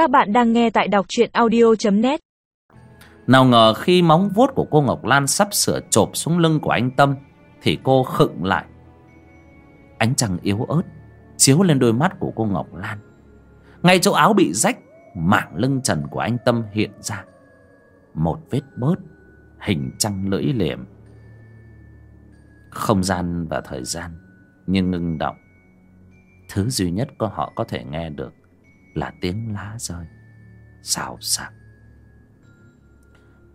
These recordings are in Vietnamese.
Các bạn đang nghe tại đọc truyện audio.net Nào ngờ khi móng vuốt của cô Ngọc Lan sắp sửa chộp xuống lưng của anh Tâm, Thì cô khựng lại. Ánh trăng yếu ớt Chiếu lên đôi mắt của cô Ngọc Lan. Ngay chỗ áo bị rách Mảng lưng trần của anh Tâm hiện ra. Một vết bớt, Hình trăng lưỡi liềm. Không gian và thời gian Nhưng ngưng động. Thứ duy nhất có họ có thể nghe được là tiếng lá rơi, Xào xạc.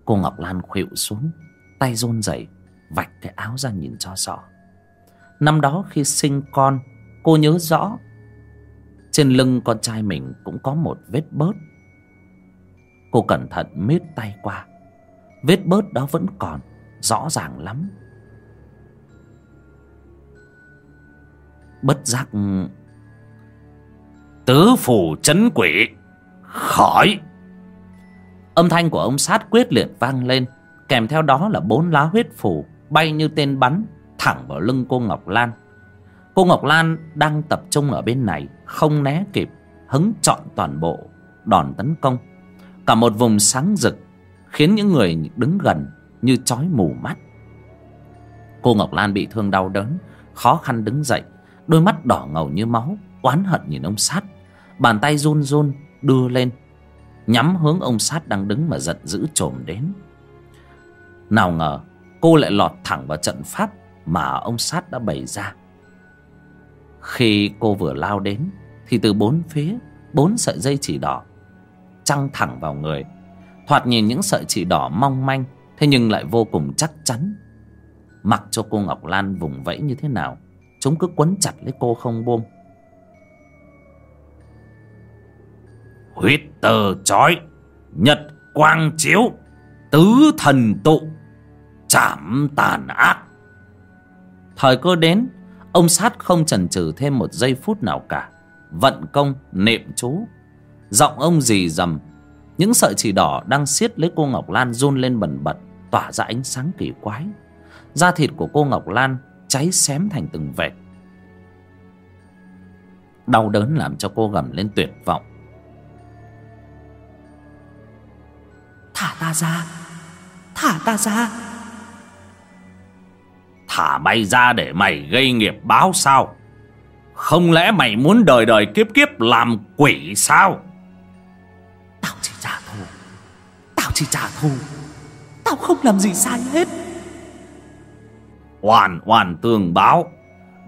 Cô Ngọc Lan khuỵu xuống, Tay run rẩy, Vạch cái áo ra nhìn cho rõ. Năm đó khi sinh con, Cô nhớ rõ, Trên lưng con trai mình cũng có một vết bớt. Cô cẩn thận miết tay qua, Vết bớt đó vẫn còn, Rõ ràng lắm. Bất giác Tứ phủ chấn quỷ. Khỏi Âm thanh của ông sát quyết liệt vang lên, Kèm theo đó là bốn lá huyết phủ Bay như tên bắn Thẳng vào lưng cô Ngọc Lan. Cô Ngọc Lan đang tập trung ở bên này, Không né kịp, Hứng trọn toàn bộ Đòn tấn công. Cả một vùng sáng rực, Khiến những người đứng gần Như chói mù mắt. Cô Ngọc Lan bị thương đau đớn, Khó khăn đứng dậy, Đôi mắt đỏ ngầu như máu, Oán hận nhìn ông sát. Bàn tay run run đưa lên, Nhắm hướng ông sát đang đứng mà giận dữ trồm đến. Nào ngờ, cô lại lọt thẳng vào trận pháp Mà ông sát đã bày ra. Khi cô vừa lao đến, Thì từ bốn phía, Bốn sợi dây chỉ đỏ Trăng thẳng vào người. Thoạt nhìn những sợi chỉ đỏ mong manh, Thế nhưng lại vô cùng chắc chắn. Mặc cho cô Ngọc Lan vùng vẫy như thế nào, Chúng cứ quấn chặt lấy cô không buông. Huyết tờ chói, nhật quang chiếu, tứ thần tụ, chảm tàn ác. Thời cơ đến, ông sát không chần chừ thêm một giây phút nào cả, vận công niệm chú. Giọng ông rì rầm, những sợi chỉ đỏ đang siết lấy cô ngọc lan run lên bần bật, tỏa ra ánh sáng kỳ quái. Da thịt của cô ngọc lan cháy xém thành từng vệt. Đau đớn làm cho cô gầm lên tuyệt vọng. Ra. Thả ta ra. Thả mày ra để mày gây nghiệp báo sao? Không lẽ mày muốn đời đời kiếp kiếp làm quỷ sao? Tao chỉ trả thù. Tao chỉ trả thù. Tao không làm gì sai hết. Hoàn hoàn tương báo.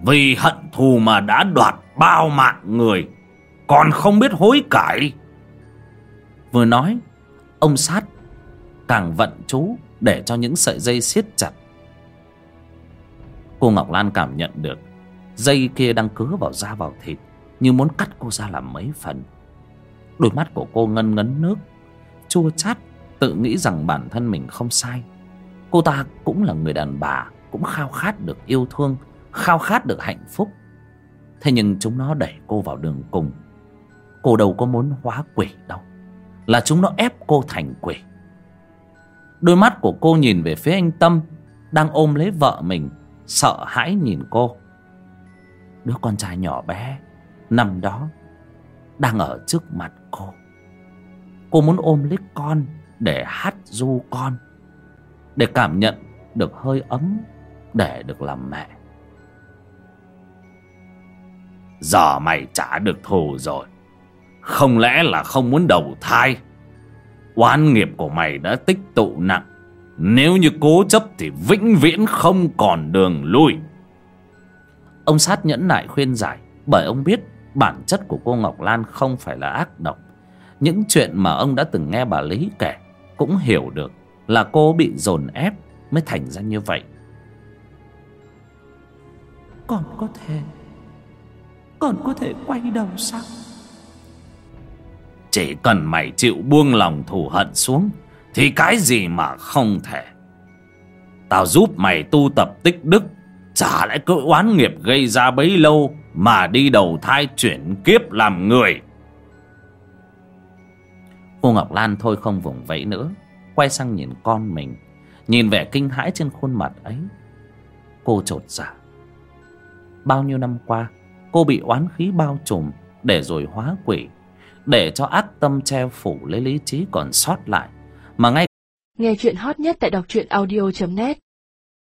Vì hận thù mà đã đoạt bao mạng người. Còn không biết hối cải. Vừa nói Ông sát càng vận chú để cho những sợi dây siết chặt. Cô ngọc lan cảm nhận được dây kia đang cứa vào da vào thịt, như muốn cắt cô ra làm mấy phần. Đôi mắt của cô ngân ngấn nước, chua chát, tự nghĩ rằng bản thân mình không sai. Cô ta cũng là người đàn bà, cũng khao khát được yêu thương, khao khát được hạnh phúc. Thế nhưng chúng nó đẩy cô vào đường cùng. Cô đâu có muốn hóa quỷ đâu, là chúng nó ép cô thành quỷ. Đôi mắt của cô nhìn về phía anh Tâm, Đang ôm lấy vợ mình, Sợ hãi nhìn cô. Đứa con trai nhỏ bé, Nằm đó, Đang ở trước mặt cô. Cô muốn ôm lấy con Để hát du con, Để cảm nhận được hơi ấm Để được làm mẹ. Giờ mày trả được thù rồi. Không lẽ là không muốn đầu thai? Oán nghiệp của mày đã tích tụ nặng. Nếu như cố chấp thì vĩnh viễn không còn đường lui. Ông sát nhẫn nại khuyên giải, Bởi ông biết bản chất của cô Ngọc Lan không phải là ác độc. Những chuyện mà ông đã từng nghe bà Lý kể Cũng hiểu được là cô bị dồn ép mới thành ra như vậy. Còn có thể, Còn có thể quay đầu sao? Chỉ cần mày chịu buông lòng thù hận xuống, Thì cái gì mà không thể. Tao giúp mày tu tập tích đức, Chả lẽ cỡ oán nghiệp gây ra bấy lâu Mà đi đầu thai chuyển kiếp làm người? Cô Ngọc Lan thôi không vùng vẫy nữa, Quay sang nhìn con mình, Nhìn vẻ kinh hãi trên khuôn mặt ấy. Cô trột dạ. Bao nhiêu năm qua, Cô bị oán khí bao trùm Để rồi hóa quỷ để cho ác tâm che phủ lấy lý trí còn sót lại. Mà ngay Nghe chuyện hot nhất tại đọc truyện audio.net